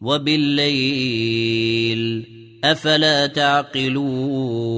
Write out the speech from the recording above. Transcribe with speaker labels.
Speaker 1: وبالليل أفلا تعقلون